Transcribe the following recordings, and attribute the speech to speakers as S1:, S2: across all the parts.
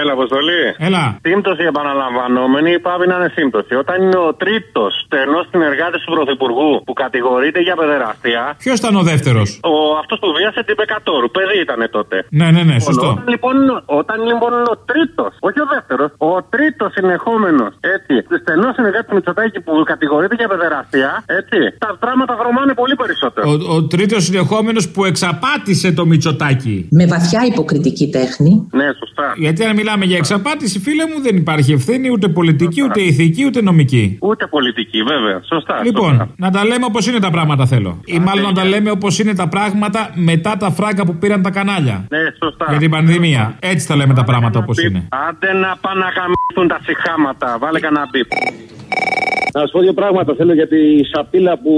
S1: Έλα, Αποστολή.
S2: Έλα.
S1: Σύμπτωση επαναλαμβανόμενη πάβει να είναι σύμπτωση. Όταν είναι ο τρίτος στενός συνεργάτης του Πρωθυπουργού που κατηγορείται για παιδεραστία.
S2: Ποιος ήταν ο δεύτερος;
S1: Ο αυτός που βίασε την Πεκατόρου. Παιδί ήταν τότε.
S2: Ναι, ναι, ναι, σωστό.
S1: Όταν λοιπόν, όταν λοιπόν είναι ο τρίτος, όχι ο δεύτερος, ο τρίτος συνεχόμενος, έτσι, στενός συνεργάτη του Μητσοτάκη που κατηγορείται για παιδεραστία, έτσι, τα δράματα βρωμάνε πολύ περισσότερο.
S2: Ο, ο τρίτος συνεχόμενος που εξαπάτησε το Μητσοτάκη.
S3: Με βαθιά υποκριτική τέχνη.
S1: Ναι, σωστά.
S2: Γιατί αν μιλάμε για εξαπάτηση, φίλε μου, δεν υπάρχει ευθύνη ούτε πολιτική, ούτε ηθική, ούτε νομική.
S1: Ούτε πολιτική, βέβαια. Σωστά.
S2: Λοιπόν,
S1: σωστά.
S2: να τα λέμε όπως είναι τα πράγματα θέλω. Ή μάλλον να τα λέμε όπως είναι τα πράγματα μετά τα φράγκα που πήραν τα κανάλια.
S1: Ναι, σωστά.
S2: Για την πανδημία. Έτσι τα λέμε τα πράγματα όπως είναι.
S1: Άντε να πάνε να γαμίσουν τα συχάματα. Βάλε κανένα μπιπ.
S4: Να σου πω δύο πράγματα. Θέλω για τη σαπίλα που,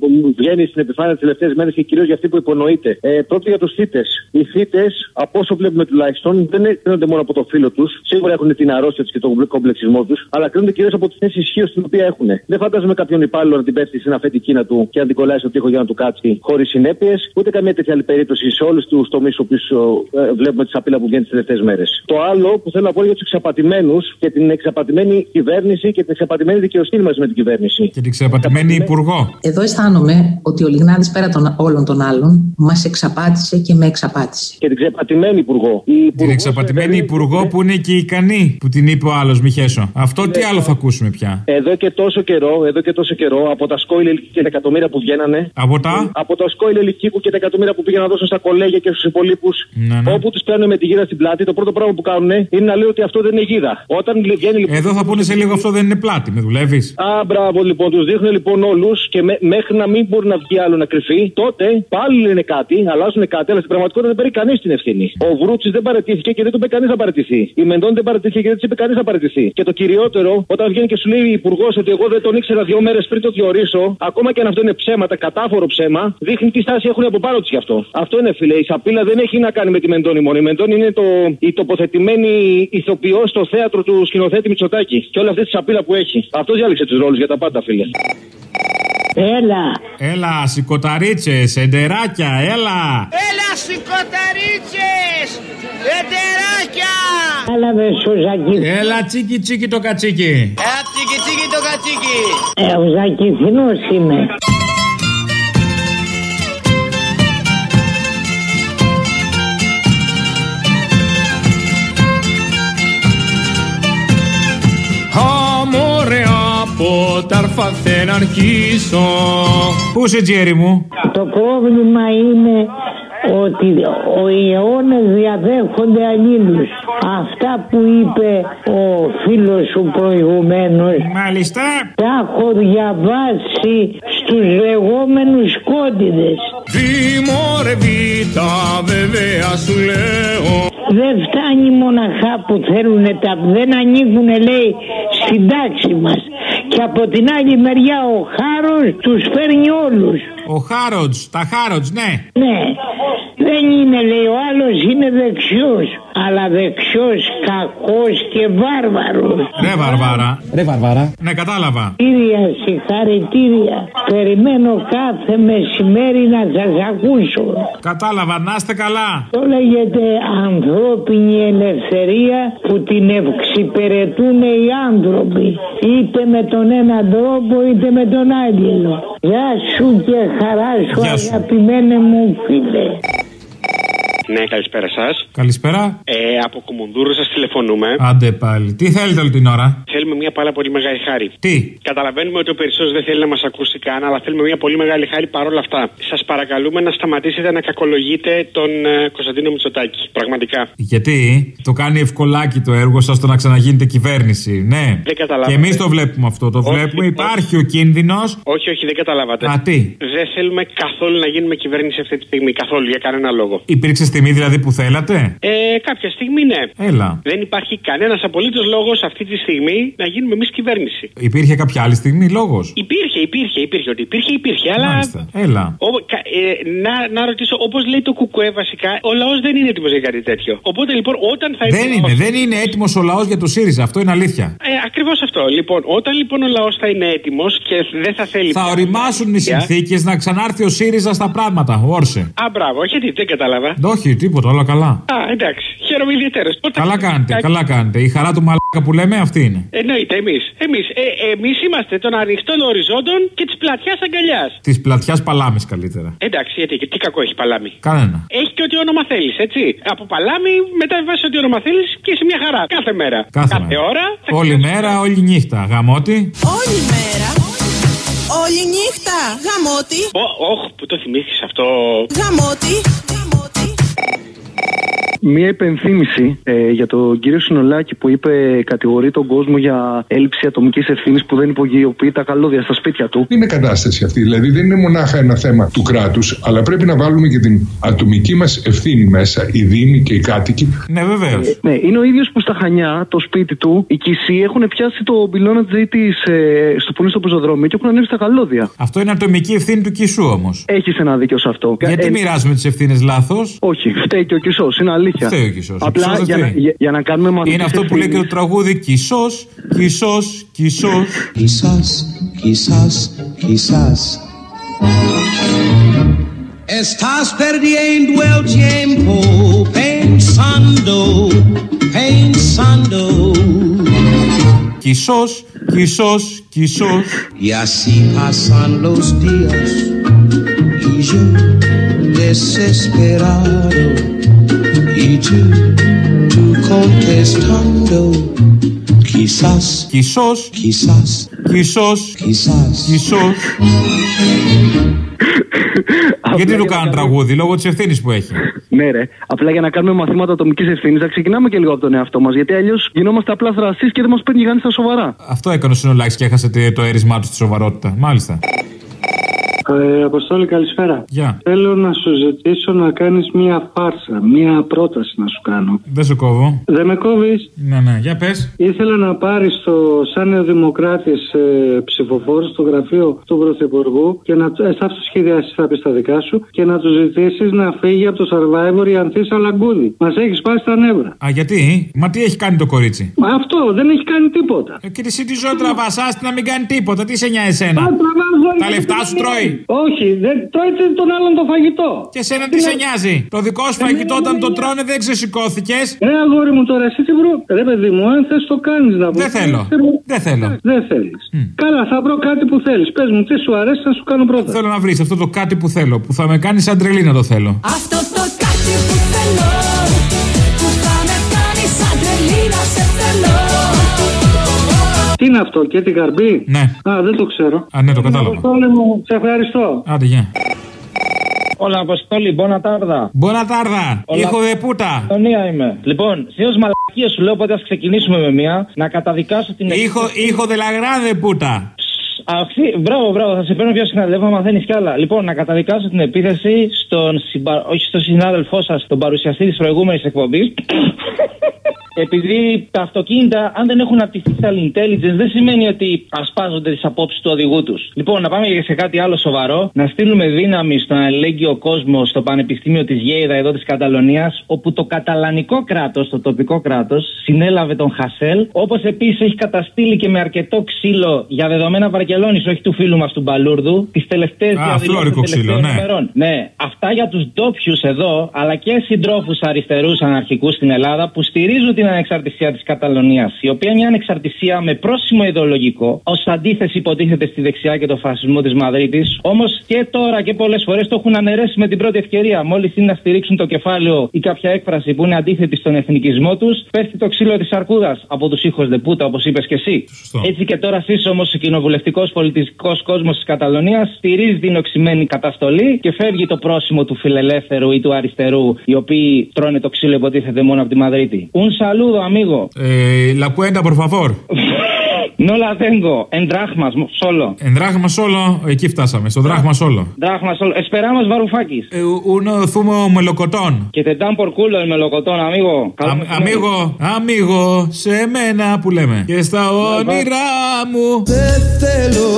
S4: που βγαίνει στην επιφάνεια τις τελευταίες μέρες και κυρίως για αυτή που υπονοείται. Ε, πρώτον για τους θήτες. Οι θήτες, από όσο βλέπουμε τουλάχιστον, δεν κρίνονται μόνο από το φίλο τους. Σίγουρα έχουν την αρρώστια τους και τον κομπλεξισμό τους, αλλά κρίνονται κυρίως από τη θέση ισχύω την οποία έχουν. Δεν φαντάζομαι κάποιον υπάλληλο να την πέφτει σε ένα φέτη κίνα του και να την κολλάει στο τοίχο για να του κάτσει χωρίς συνέπειες, ούτε καμία τέτοια άλλη περίπτωση σε όλους τους τομείς που ε, βλέπουμε τη σαπίλα που βγαίνει τις τελευταίες μέρες. Το άλλο που θέλω να πω για τους εξαπατημένους και την εξαπατημένη κυβέρνηση και την εξαπατημένη δικαιοσύνη μαζί με την κυβέρνηση.
S2: Και την ξεπατημένη υπουργό.
S3: Εδώ αισθάνομαι ότι ο Λιγνάδης πέρα των όλων των άλλων μας εξαπάτησε και με εξαπάτησε.
S4: Και την ξεπατημένη υπουργό. Η
S2: Την
S4: υπουργός
S2: εξαπατημένη
S4: δηλαδή-
S2: υπουργό που είναι και ικανή που την είπε ο άλλος Μιχέσο. Αυτό τι άλλο θα ακούσουμε πια;
S4: Εδώ και τόσο καιρό, εδώ και τόσο καιρό, από τα σκόιλ ελικίκου και τα εκατομμύρια που βγαίνανε.
S2: Από τα;
S4: Από τα σκόιλ ελικίκου και τα εκατομμύρια που πήγαν να δώσουν στα κολέγια και στους υπολείπους.
S2: Ναι, ναι.
S4: Όπου τους παίρνουν με τη γίδα στην πλάτη, το πρώτο πράγμα που κάνουν είναι να λέει ότι αυτό δεν είναι γίδα. Όταν βγαίνει λοιπόν.
S2: Εδώ θα πούνε σε λίγο αυτό δεν είναι πλάτη. Με δουλεύεις;
S4: Α, μπράβο λοιπόν, τους δείχνουν λοιπόν όλους και με- μέχρι να μην μπορεί να βγει άλλο να κρυφεί, τότε πάλι λένε κάτι, αλλάζουν κάτι, αλλά στην πραγματικότητα δεν παίρνει κανείς την ευθύνη. Ο Βρούτσης δεν παρετήθηκε και δεν τον είπε κανείς να παρετηθεί. Η Μεντών δεν παρετήθηκε και δεν της είπε κανείς να παρετηθεί. Και το κυριότερο, όταν βγαίνει και σου λέει ο Υπουργός ότι εγώ δεν τον ήξερα δύο μέρες πριν το διορίσω, ακόμα και αν αυτό είναι ψέματα, κατάφορο ψέμα, δείχνει τι στάση έχουν από πάνω τους γι' αυτό. Αυτό είναι φίλε. Η σαπίλα δεν έχει να κάνει με τη Μεντώνη μόνο. Η Μεντώνη είναι το, η τοποθετημένη ηθοποιός στο θέατρο του σκηνοθέτη Μητσοτάκη. Και όλη αυτή τη σαπίλα που έχει. Αυτός διάλεξε τους ρόλους για τα πάντα, φίλε.
S5: Έλα.
S2: Έλα, σηκωταρίτσες, εντεράκια, έλα.
S6: Έλα σηκωταρίτσες! Εντεράκια!
S5: Έλα με Σουζακί.
S2: Έλα, τσίκι τσίκι το κατσίκι.
S6: Ε, τσίκι τσίκι το κατσίκι!
S5: Ε, ο Ζακηθινός είμαι.
S2: Από τα αρφα δεν αρχίσω. Πού είσαι, Τζέρι μου;
S5: Το πρόβλημα είναι ότι ο αιώνες διαδέχονται αλλήλους. Αυτά που είπε ο φίλος σου προηγουμένως
S2: Μάλιστα.
S5: τα έχω διαβάσει στους λεγόμενους κόντιδες.
S2: Βήμωρε βήτα, βέβαια σου λέω.
S5: Δεν φτάνει μοναχά που θέλουν τα δεν ανήκουν λέει στην τάξη μας. Και από την άλλη μεριά ο χάρος τους φέρνει όλους.
S2: Ο Χάροτς, τα Χάροτς, ναι.
S5: Ναι, δεν είναι λέει ο άλλος είναι δεξιός. Αλλά δεξιός, κακός και βάρβαρος.
S2: Ρε Βαρβάρα.
S7: Ρε Βαρβάρα.
S2: Ναι, κατάλαβα.
S5: Κύρια συγχαρητήρια. Περιμένω κάθε μεσημέρι να σας ακούσω.
S2: Κατάλαβα, να είστε καλά.
S5: Το λέγεται ανθρώπινη ελευθερία που την εξυπηρετούν οι άνθρωποι. Είτε με τον έναν τρόπο είτε με τον άλλο. Γεια σου και χαρά σου
S2: Γεια σου.
S5: αγαπημένε μου φίλε.
S8: Ναι, καλησπέρα σας.
S2: Καλησπέρα.
S8: Ε, από Κουμουνδούρου σας τηλεφωνούμε.
S2: Άντε πάλι. Τι θέλετε όλη την ώρα;
S8: Θέλουμε μια πάρα πολύ μεγάλη χάρη.
S2: Τι;
S8: Καταλαβαίνουμε ότι ο περισσότερο δεν θέλει να μας ακούσει καν, αλλά θέλουμε μια πολύ μεγάλη χάρη παρόλα αυτά. Σας παρακαλούμε να σταματήσετε να κακολογείτε τον ε, Κωνσταντίνο Μητσοτάκη. Πραγματικά.
S2: Γιατί; Το κάνει ευκολάκι το έργο σας το να ξαναγίνετε κυβέρνηση. Ναι.
S8: Δεν καταλάβατε.
S2: Και εμείς το βλέπουμε αυτό. Το
S8: Όχι,
S2: βλέπουμε.
S8: όχι.
S2: Υπάρχει ο κίνδυνος.
S8: Όχι, όχι, δεν καταλάβατε.
S2: Α, τι;
S8: Δεν θέλουμε καθόλου να γίνουμε κυβέρνηση αυτή τη στιγμή. Καθόλου, για κανένα λόγο.
S2: Υπήρξε στιγμή δηλαδή που θέλατε;
S8: Ε, κάποια στιγμή ναι.
S2: Έλα.
S8: Δεν υπάρχει κανένας απολύτως λόγος αυτή τη στιγμή να γίνουμε εμείς κυβέρνηση.
S2: Υπήρχε κάποια άλλη στιγμή λόγος;
S8: Υπήρχε, υπήρχε, υπήρχε. Ότι υπήρχε, υπήρχε. Αλλά
S2: Μάλιστα. Έλα.
S8: Ο, κα- ε, να, να ρωτήσω, όπως λέει το Κουκουέ βασικά, ο λαός δεν είναι έτοιμος για κάτι τέτοιο. Οπότε λοιπόν, όταν θα
S2: Δεν είναι, δεν είναι έτοιμος ο λαός για το ΣΥΡΙΖΑ. Αυτό είναι αλήθεια.
S8: Ε, Ακριβώς αυτό. Λοιπόν, όταν λοιπόν ο λαός θα είναι έτοιμος και δεν θα θέλει.
S2: Θα
S8: πια-
S2: οριμάσουν οι
S8: Για.
S2: συνθήκες να ξανάρθει ο ΣΥΡΙΖΑ στα πράγματα. Όρσε.
S8: Α, μπράβο, γιατί δεν κατάλαβα.
S2: Όχι, Όχι, τίποτα, όλα καλά.
S8: Α, εντάξει. Χαίρομαι ιδιαίτερω.
S2: Καλά κάνετε, καλά κάνετε. Η χαρά του μαλάκα που λέμε αυτή είναι.
S8: Εννοείται, εμείς. Εμείς, ε, εμείς είμαστε των ανοιχτών οριζόντων και της πλατιάς αγκαλιάς.
S2: Της πλατιάς παλάμης καλύτερα.
S8: Εντάξει, γιατί τι κακό έχει παλάμη.
S2: Κανένα.
S8: Έχει και ό,τι όνομα θέλεις, έτσι. Από παλάμη μεταβιβάσει ό,τι όνομα θέλεις και σε μια χαρά. Κάθε μέρα.
S2: Κάθε, μέρα.
S8: ώρα.
S2: Όλη μέρα, όλη νύχτα. Γαμώτη.
S7: Όλη μέρα. Όλη νύχτα. Γαμώτη.
S8: Όχι, που το θυμήθηκες αυτό.
S7: Γαμώτη.
S9: Μία υπενθύμηση ε, για τον κύριο Συνολάκη που είπε κατηγορεί τον κόσμο για έλλειψη ατομικής ευθύνης που δεν υπογειοποιεί τα καλώδια στα σπίτια του.
S10: Είναι κατάσταση αυτή. Δηλαδή δεν είναι μονάχα ένα θέμα του κράτους, αλλά πρέπει να βάλουμε και την ατομική μας ευθύνη μέσα, οι Δήμοι και οι κάτοικοι.
S2: Ναι, βεβαίως.
S9: Ε, ναι, είναι ο ίδιος που στα Χανιά, το σπίτι του, οι Κισοί έχουν πιάσει το πυλώνα της ε, στο που είναι στο πεζοδρόμιο και έχουν ανέβει στα καλώδια.
S2: Αυτό είναι ατομική ευθύνη του Κισού όμως.
S9: Έχεις ένα δίκιο σε αυτό.
S2: Γιατί
S9: Ε,
S2: μοιράζουμε τις ευθύνες λάθος;
S9: Όχι, φταίει και ο Κισός, είναι αλήθεια.
S2: Φταίει ο Κισός. Ο
S9: Απλά
S2: Κισός δεν
S9: για, να,
S2: φταίει.
S9: για, για να κάνουμε μαθητή.
S2: Είναι αυτό που λέει και το τραγούδι Κισός, Κισός, Κισός.
S11: Quizás, quizás, quizás. Estás perdiendo el tiempo pensando, pensando.
S2: Κισός, Κισός, Κισός.
S11: Y así pasan los días y yo desesperado y tú, tú contestando. Quizás,
S2: Κισό,
S11: quizás,
S2: Κισό,
S11: quizás.
S2: Κισό. Γιατί του κάνουν τραγούδι, λόγω της ευθύνης που έχει.
S9: Ναι, ρε. Απλά για να κάνουμε μαθήματα ατομικής ευθύνης, θα ξεκινάμε και λίγο από τον εαυτό μας. Γιατί αλλιώς γινόμαστε απλά θραστεί και δεν μας παίρνει κανείς στα σοβαρά.
S2: Αυτό έκανε ο Συνολάκη και έχασε τε- το αίρισμά του στη σοβαρότητα. Μάλιστα.
S12: Ε, Αποστόλη, καλησπέρα.
S2: Γεια.
S12: Θέλω να σου ζητήσω να κάνεις μία φάρσα, μία πρόταση να σου κάνω.
S2: Δεν σε κόβω.
S12: Δεν με κόβεις;
S2: Ναι, ναι, για πες.
S12: Ήθελα να πάρεις το σαν νεοδημοκράτη ε, ψηφοφόρο στο γραφείο του Πρωθυπουργού και να ε, θα το σχεδιάσεις, θα πεις τα δικά σου και να τους ζητήσεις να φύγει από το survivor η Ανθής Αλαγκούδη. Μας έχεις πάει στα νεύρα.
S2: Α, γιατί; Μα τι έχει κάνει το κορίτσι;
S12: Μα αυτό δεν έχει κάνει τίποτα.
S2: Ε, και εσύ τη ζωή τραβά, άστη να μην κάνει τίποτα. Τι σε νοιάζει εσένα;
S12: Α, τραβάζω,
S2: Τα
S12: γιατί
S2: λεφτά
S12: δεν
S2: σου
S12: είναι.
S2: τρώει.
S12: Όχι, δεν τρώει τον άλλον το φαγητό.
S2: Και εσένα τι σε νοιάζει; Το δικό σου φαγητό όταν το τρώνε δεν ξεσηκώθηκες;
S12: Ε, αγόρι μου τώρα, εσύ τι βρω; Ρε, παιδί μου, αν θες το κάνεις να πω.
S2: Δεν θέλω. Δεν θέλω.
S12: Δεν θέλεις. Καλά, θα βρω κάτι που θέλεις. Πες μου, τι σου αρέσει να σου κάνω πρώτα.
S2: Θέλω να βρεις αυτό το κάτι που θέλω. Που θα με κάνεις σαν τρελή να το θέλω.
S7: Αυτό το κάτι που θέλω
S12: Τι είναι αυτό, και την καρμπή;
S2: Ναι.
S12: Α, δεν το ξέρω.
S2: Α, ναι, το κατάλαβα.
S12: Αποστόλη μου, σε ευχαριστώ.
S2: Άντε, γεια.
S13: Όλα, Αποστόλη, μπόνα τάρδα.
S2: Μπόνα τάρδα.
S13: Όλα.
S2: Ήχο δε πούτα.
S13: Τονία είμαι. Λοιπόν, συνήθω μαλακίες σου λέω, οπότε ας ξεκινήσουμε με μία. Να καταδικάσω την
S2: Ήχο, ήχο δε λαγράδε πούτα.
S13: Αυτή, μπράβο, μπράβο, θα σε παίρνω πιο συχνά. Δεν μαθαίνει κι άλλα. Λοιπόν, να καταδικάσω την επίθεση στον, συμπα... όχι στον συνάδελφό σας, τον παρουσιαστή της προηγούμενης εκπομπής. Επειδή τα αυτοκίνητα, αν δεν έχουν artificial intelligence, δεν σημαίνει ότι ασπάζονται τις απόψεις του οδηγού τους. Λοιπόν, να πάμε και σε κάτι άλλο σοβαρό. Να στείλουμε δύναμη στον αλληλέγγυο κόσμο στο Πανεπιστήμιο της Γέιδα εδώ της Καταλωνίας, όπου το καταλανικό κράτος, το τοπικό κράτος, συνέλαβε τον Χασέλ. Όπως επίσης έχει καταστήλει και με αρκετό ξύλο για δεδομένα Βαρκελόνης, όχι του φίλου μας του Μπαλούρδου, τις τελευταίες
S2: Α, φλόρικο ξύλο, ναι.
S13: Ναι, αυτά για τους ντόπιους εδώ, αλλά και συντρόφους αριστερούς αναρχικούς στην Ελλάδα που στηρίζουν την ανεξαρτησία της Καταλωνίας, η οποία είναι μια ανεξαρτησία με πρόσημο ιδεολογικό, ως αντίθεση υποτίθεται στη δεξιά και το φασισμό της Μαδρίτης. Όμως και τώρα και πολλές φορές το έχουν αναιρέσει με την πρώτη ευκαιρία. Μόλις είναι να στηρίξουν το κεφάλαιο ή κάποια έκφραση που είναι αντίθετη στον εθνικισμό τους, πέφτει το ξύλο της αρκούδας από τους ήχους Δεπούτα, όπως είπες και εσύ. Έτσι και τώρα εσείς όμως ο κοινοβουλευτικός πολιτιστικό κόσμος της Καταλωνίας στηρίζεις την οξυμένη καταστολή και φεύγει το πρόσημο του φιλελεύθερου ή του αριστερού, οι οποίοι τρώνε το ξύλο υποτίθεται μόνο από τη Μαδρίτη. Un saludo, amigo.
S2: Ε, la cuenta, por favor.
S13: No la tengo. En drachmas, solo.
S2: En drachmas solo, εκεί φτάσαμε. Στο δράχμα solo.
S13: Drachmas solo. Esperamos Varoufakis.
S2: Ε, uno zumo melocotón.
S13: Que te dan por culo el melocotón, amigo. Καλό μεσημέρι.
S2: Αμίγο, αμίγο, σε μένα που λέμε. Και στα όνειρά μου.
S11: Δεν θέλω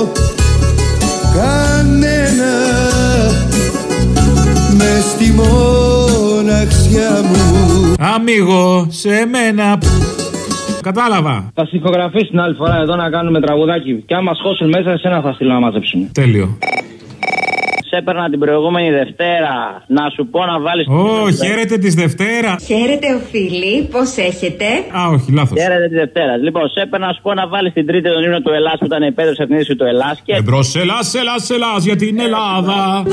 S11: κανένα
S2: Αμίγο, σε μένα. Κατάλαβα.
S13: Θα συγχωγραφεί την άλλη φορά εδώ να κάνουμε τραγουδάκι. Και άμα σχώσουν μέσα, εσένα θα στείλω να μαζέψουν.
S2: Τέλειο.
S14: έπαιρνα την προηγούμενη Δευτέρα να σου πω να βάλει.
S2: Ω, χαίρετε τη Δευτέρα.
S7: Χαίρετε, οφείλει, πώ έχετε.
S2: Α, όχι, λάθο.
S14: Χαίρετε τη Δευτέρα. Λοιπόν, σε έπαιρνα να σου πω να βάλει την τρίτη τον ύμνο του Ελλά που ήταν επέδρος εθνίδη του Ελλά. Και...
S2: Εμπρό, Ελλά, Ελλά, Ελλά για την Ελλάδα.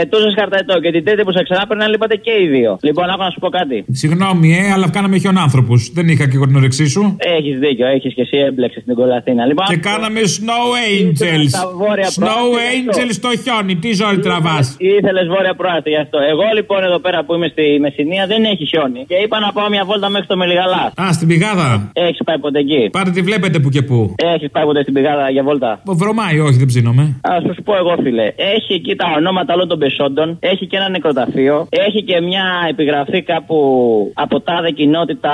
S15: Ελλάς
S14: Πετούσε χαρταετό και την τρίτη που σε ξανά παίρναν λείπατε και οι δύο. Λοιπόν, άκου να σου πω κάτι.
S2: Συγγνώμη, ε, αλλά κάναμε χιονάνθρωπου. Δεν είχα και εγώ την όρεξή σου.
S14: Έχεις δίκιο, έχεις και εσύ έμπλεξες στην κολαθίνα. Λοιπόν,
S2: Και κάναμε Snow Angels.
S14: στα βόρεια
S2: Snow
S14: προάστια, γι' αυτό.
S2: Angels στο χιόνι. Τι ζόρι τραβάς;
S14: Ήθελες βόρεια προάστια γι' αυτό. Εγώ λοιπόν εδώ πέρα που είμαι στη Μεσσηνία δεν έχει χιόνι. Και είπα να πάω μια βόλτα μέχρι το Μελιγαλά.
S2: Α, στην πηγάδα.
S14: Έχεις πάει ποτέ εκεί;
S2: Πάρτε τη βλέπετε που και που.
S14: Έχεις πάει ποτέ στην πηγάδα για βόλτα;
S2: Βρωμάει, όχι, δεν ψήνομαι.
S14: Α σου πω εγώ, φίλε. Έχει εκεί τα ονόματα όλων των πεσόντων. Έχει και ένα νεκροταφείο. Έχει και μια επιγραφή κάπου από τάδε κοινότητα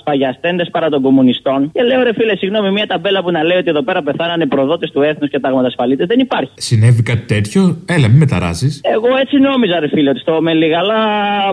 S14: σπαγιαστέντες παρά των κομμουνιστών. Και λέω, ρε φίλε, συγγνώμη, μια ταμπέλα που να λέει ότι εδώ πέρα πεθάνανε προδότες του έθνους και ταγματασφαλίτε δεν υπάρχει.
S2: Συνέβη κάτι τέτοιο; Έλα, μην μεταράζεις.
S14: Εγώ έτσι νόμιζα, ρε φίλε, ότι στο Μελιγαλά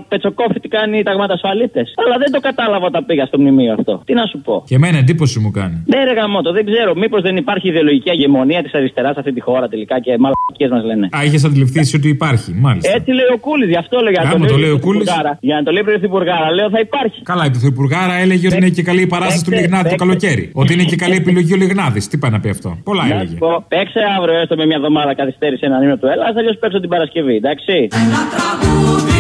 S14: πετσοκόφητη κάνει ταγματασφαλίτε. Αλλά δεν το κατάλαβα όταν πήγα στο μνημείο αυτό. Τι να σου πω.
S2: Και εμένα εντύπωση μου κάνει.
S14: Ναι, ρε γαμότο, δεν ξέρω. Μήπως δεν υπάρχει ιδεολογική αγεμονία της αριστεράς σε αυτή τη χώρα τελικά και μαλακίες μας λένε.
S2: Α, είχες αντιληφθείς ότι υπάρχει, μάλιστα.
S14: Έτσι λέει ο Κούλης, γι' αυτό λέω για να
S2: Άμα το λέει ο Κούλης.
S14: Πρωθυπουργάρα. Για να το λέει ο Πρωθυπουργάρα, λέω θα υπάρχει.
S2: Καλά, η Πρωθυπουργάρα έλεγε ότι είναι και καλή η παράσταση του
S14: παίξτε,
S2: Λιγνάδη το
S14: παίξτε.
S2: καλοκαίρι. Ότι είναι και καλή επιλογή ο Λιγνάδη. Τι πάει να πει αυτό. Πολλά
S14: Να
S2: έλεγε.
S14: σου πω, παίξε αύριο έστω με μια εβδομάδα καθυστέρηση ένα νήμα του Ελλά, αλλιώς παίξω την Παρασκευή, εντάξει.
S15: Ένα τραγούδι